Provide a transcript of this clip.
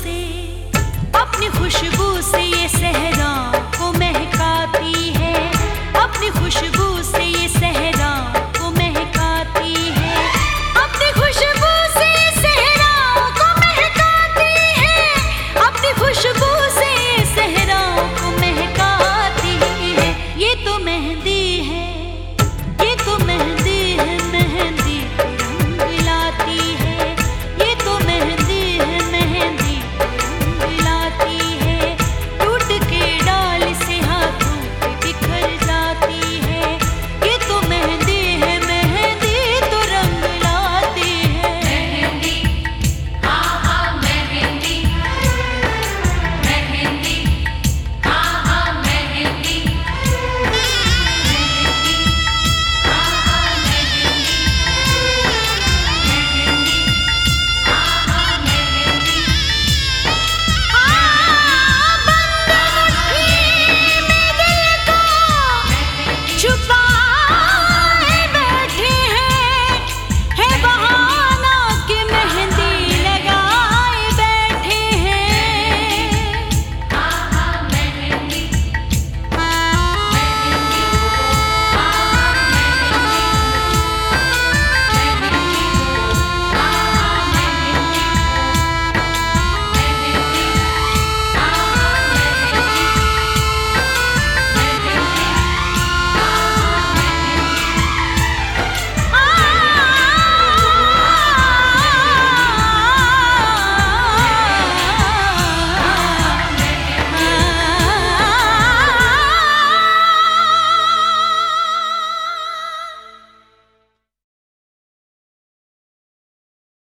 से अपनी खुशबू से ये सहज